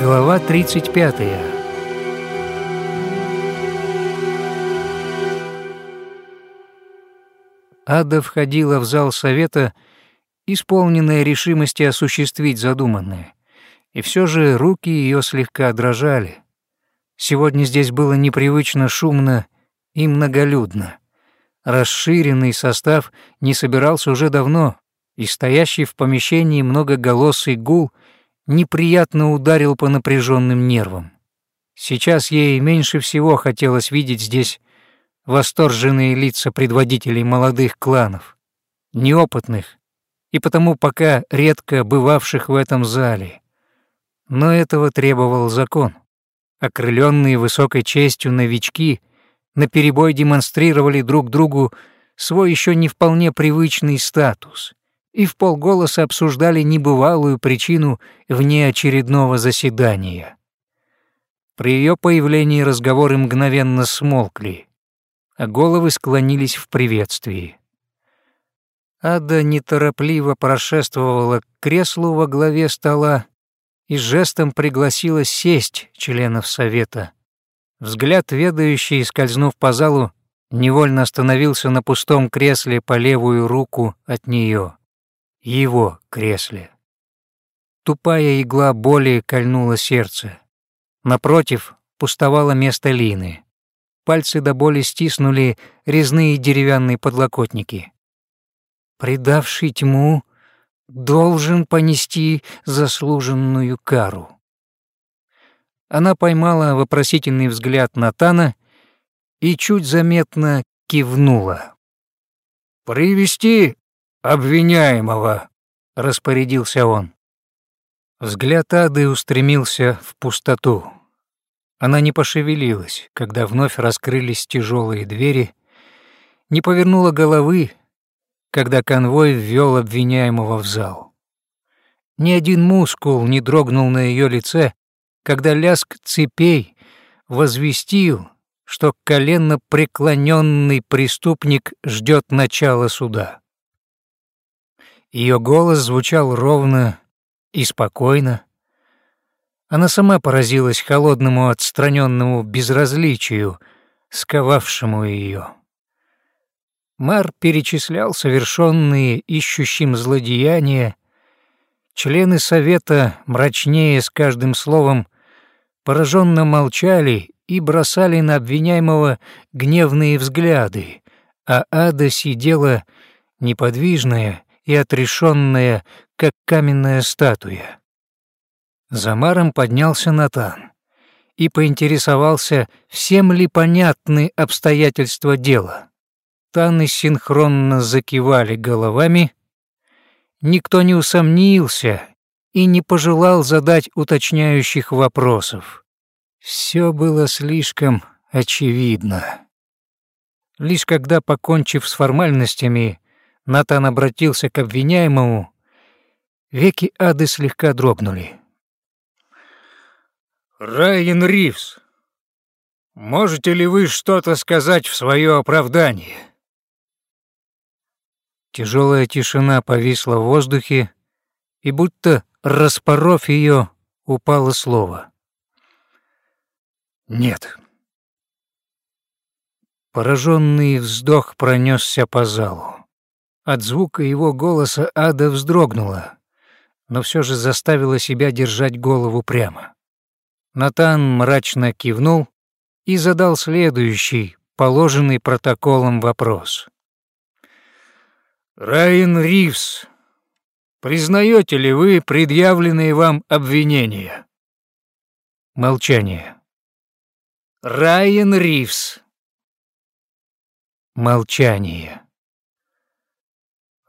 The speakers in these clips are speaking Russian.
Глава 35 Ада входила в зал совета, исполненная решимости осуществить задуманное. И все же руки ее слегка дрожали. Сегодня здесь было непривычно шумно и многолюдно. Расширенный состав не собирался уже давно, и стоящий в помещении многоголосый гул неприятно ударил по напряженным нервам. Сейчас ей меньше всего хотелось видеть здесь восторженные лица предводителей молодых кланов, неопытных и потому пока редко бывавших в этом зале. Но этого требовал закон. Окрыленные высокой честью новички наперебой демонстрировали друг другу свой еще не вполне привычный статус и в полголоса обсуждали небывалую причину внеочередного заседания. При ее появлении разговоры мгновенно смолкли, а головы склонились в приветствии. Ада неторопливо прошествовала к креслу во главе стола и жестом пригласила сесть членов совета. Взгляд ведающий, скользнув по залу, невольно остановился на пустом кресле по левую руку от нее его кресле. Тупая игла боли кольнула сердце. Напротив пустовало место Лины. Пальцы до боли стиснули резные деревянные подлокотники. Предавший тьму должен понести заслуженную кару. Она поймала вопросительный взгляд Натана и чуть заметно кивнула. «Привести обвиняемого», — распорядился он. Взгляд Ады устремился в пустоту. Она не пошевелилась, когда вновь раскрылись тяжелые двери, не повернула головы, когда конвой ввел обвиняемого в зал. Ни один мускул не дрогнул на ее лице, когда ляск цепей возвестил, что коленно преклоненный преступник ждет начала суда. Ее голос звучал ровно и спокойно. Она сама поразилась холодному отстраненному безразличию, сковавшему ее. Мар перечислял совершенные ищущим злодеяния, члены совета, мрачнее с каждым словом, пораженно молчали и бросали на обвиняемого гневные взгляды, а Ада сидела неподвижная и отрешенная, как каменная статуя. За Маром поднялся Натан и поинтересовался, всем ли понятны обстоятельства дела. Таны синхронно закивали головами, никто не усомнился и не пожелал задать уточняющих вопросов. Все было слишком очевидно. Лишь когда, покончив с формальностями, Натан обратился к обвиняемому. Веки Ады слегка дрогнули. «Райан Ривз, можете ли вы что-то сказать в свое оправдание?» Тяжелая тишина повисла в воздухе, и будто распоров ее, упало слово. «Нет». Пораженный вздох пронесся по залу. От звука его голоса Ада вздрогнула, но все же заставила себя держать голову прямо. Натан мрачно кивнул и задал следующий, положенный протоколом вопрос. «Райан Ривз, признаете ли вы предъявленные вам обвинения?» Молчание. «Райан Ривз». Молчание.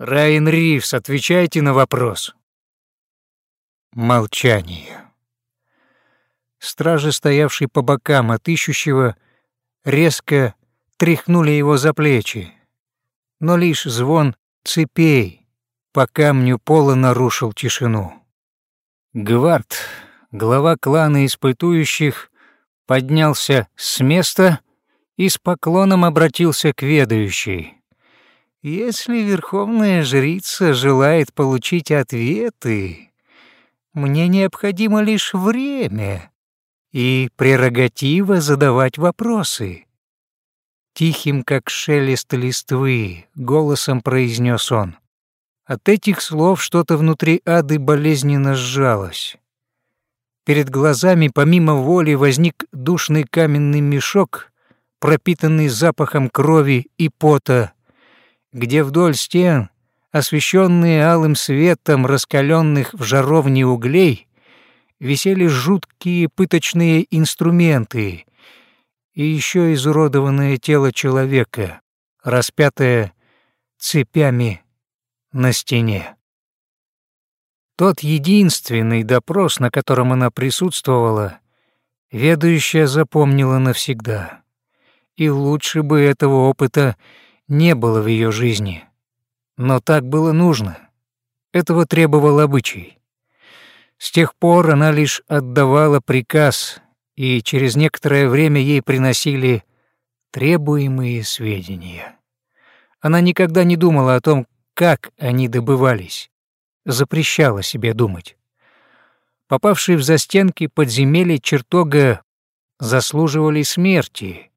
Райан Ривз, отвечайте на вопрос. Молчание. Стражи, стоявшие по бокам от ищущего, резко тряхнули его за плечи, но лишь звон цепей по камню пола нарушил тишину. Гвард, глава клана испытующих, поднялся с места и с поклоном обратился к ведающей. Если верховная жрица желает получить ответы, Мне необходимо лишь время и прерогатива задавать вопросы. Тихим, как шелест листвы, голосом произнес он. От этих слов что-то внутри ады болезненно сжалось. Перед глазами помимо воли возник душный каменный мешок, пропитанный запахом крови и пота, где вдоль стен, освещенные алым светом раскаленных в жаровне углей, висели жуткие пыточные инструменты и еще изуродованное тело человека, распятое цепями на стене. Тот единственный допрос, на котором она присутствовала, ведущая запомнила навсегда. И лучше бы этого опыта не было в ее жизни. Но так было нужно. Этого требовал обычай. С тех пор она лишь отдавала приказ, и через некоторое время ей приносили требуемые сведения. Она никогда не думала о том, как они добывались, запрещала себе думать. Попавшие в застенки подземелья чертога заслуживали смерти,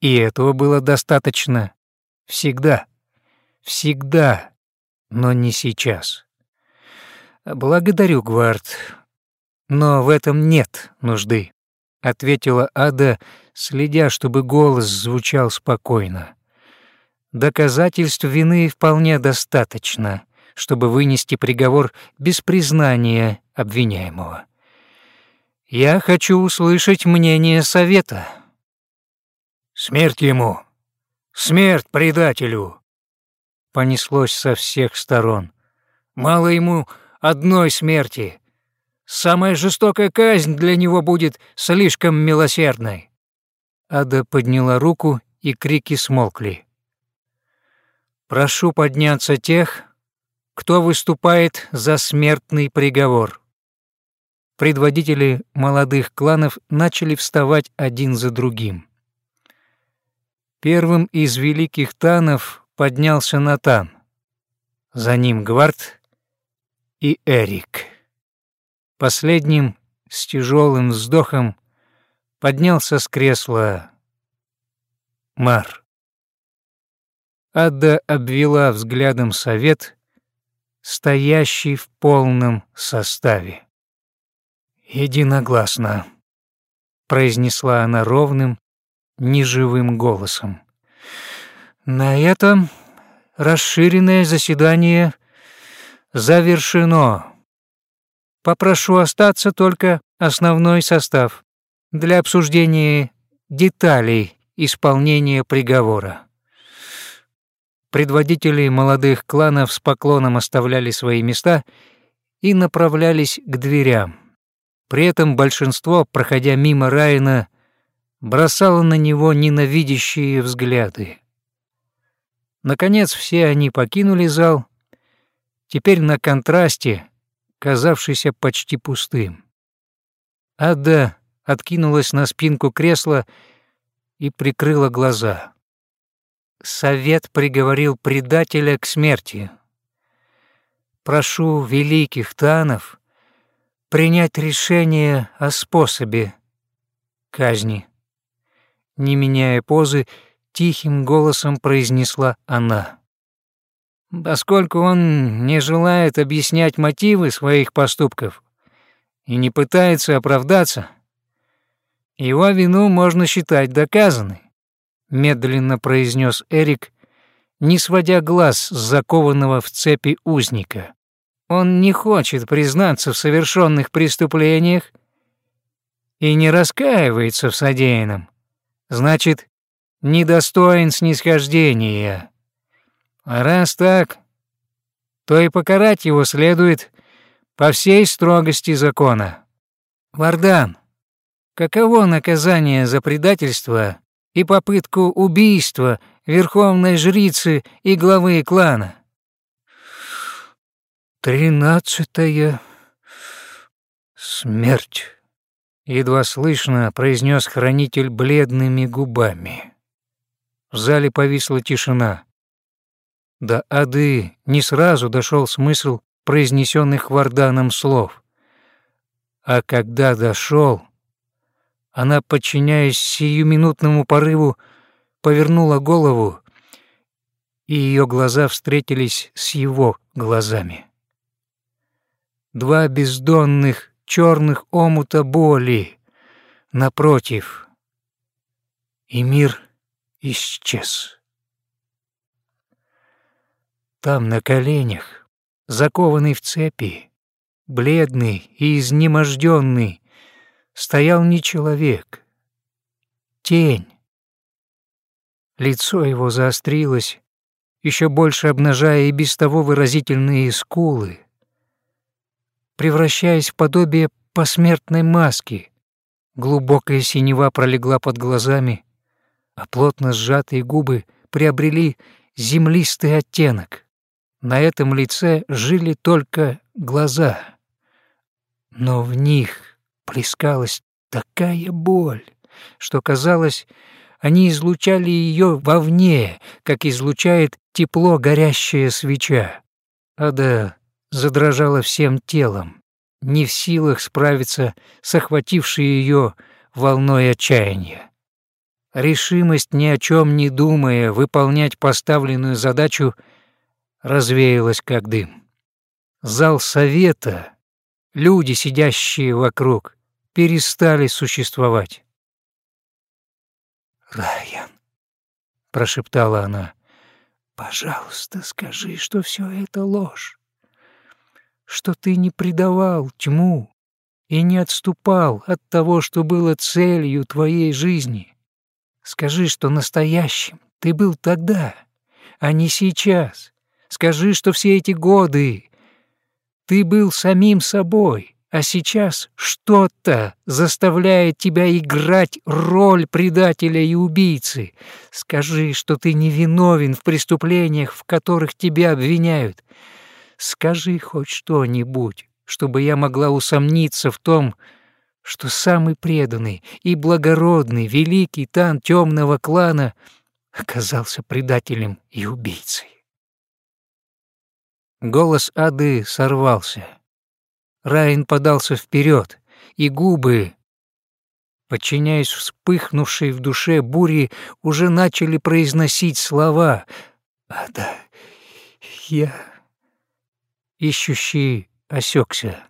и этого было достаточно всегда, всегда, но не сейчас. «Благодарю, Гвард, но в этом нет нужды», — ответила Ада, следя, чтобы голос звучал спокойно. Доказательств вины вполне достаточно, чтобы вынести приговор без признания обвиняемого. Я хочу услышать мнение совета. Смерть ему! Смерть предателю! Понеслось со всех сторон. Мало ему одной смерти. Самая жестокая казнь для него будет слишком милосердной. Ада подняла руку, и крики смолкли. Прошу подняться тех, кто выступает за смертный приговор. Предводители молодых кланов начали вставать один за другим. Первым из великих танов поднялся Натан. За ним Гвард и Эрик. Последним с тяжелым вздохом поднялся с кресла Мар. Ада обвела взглядом совет, стоящий в полном составе. «Единогласно», — произнесла она ровным, неживым голосом. «На этом расширенное заседание завершено. Попрошу остаться только основной состав для обсуждения деталей исполнения приговора. Предводители молодых кланов с поклоном оставляли свои места и направлялись к дверям. При этом большинство, проходя мимо Райана, бросало на него ненавидящие взгляды. Наконец все они покинули зал, теперь на контрасте, казавшийся почти пустым. Ада откинулась на спинку кресла и прикрыла глаза. Совет приговорил предателя к смерти. Прошу великих танов принять решение о способе казни. Не меняя позы, тихим голосом произнесла она. Поскольку он не желает объяснять мотивы своих поступков и не пытается оправдаться, его вину можно считать доказанной медленно произнес Эрик, не сводя глаз с закованного в цепи узника. Он не хочет признаться в совершенных преступлениях и не раскаивается в содеянном. Значит, недостоин снисхождения. А раз так, то и покарать его следует по всей строгости закона. Вардан, каково наказание за предательство и попытку убийства верховной жрицы и главы клана. «Тринадцатая смерть», — едва слышно произнес хранитель бледными губами. В зале повисла тишина. До Ады не сразу дошел смысл произнесенных Варданом слов. А когда дошел, она, подчиняясь сиюминутному порыву, повернула голову, и ее глаза встретились с его глазами. Два бездонных черных омута боли напротив, и мир исчез. Там на коленях, закованный в цепи, бледный и изнеможденный, стоял не человек, тень. Лицо его заострилось, еще больше обнажая и без того выразительные скулы, превращаясь в подобие посмертной маски. Глубокая синева пролегла под глазами, а плотно сжатые губы приобрели землистый оттенок. На этом лице жили только глаза, но в них плескалась такая боль, что казалось, они излучали ее вовне, как излучает тепло горящая свеча. Ада задрожала всем телом, не в силах справиться с охватившей ее волной отчаяния. Решимость, ни о чем не думая, выполнять поставленную задачу, развеялась как дым. Зал совета, люди, сидящие вокруг, перестали существовать. «Райан», — прошептала она, — «пожалуйста, скажи, что все это ложь, что ты не предавал тьму и не отступал от того, что было целью твоей жизни». Скажи, что настоящим ты был тогда, а не сейчас. Скажи, что все эти годы ты был самим собой, а сейчас что-то заставляет тебя играть роль предателя и убийцы. Скажи, что ты невиновен в преступлениях, в которых тебя обвиняют. Скажи хоть что-нибудь, чтобы я могла усомниться в том, что самый преданный и благородный великий тан темного клана оказался предателем и убийцей. Голос Ады сорвался. Райан подался вперед, и губы, подчиняясь вспыхнувшей в душе бури, уже начали произносить слова «Ада, я...» Ищущий осекся.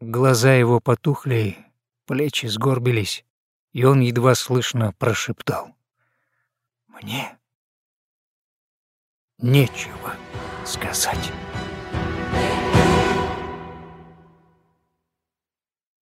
Глаза его потухли, плечи сгорбились, и он едва слышно прошептал. «Мне нечего сказать».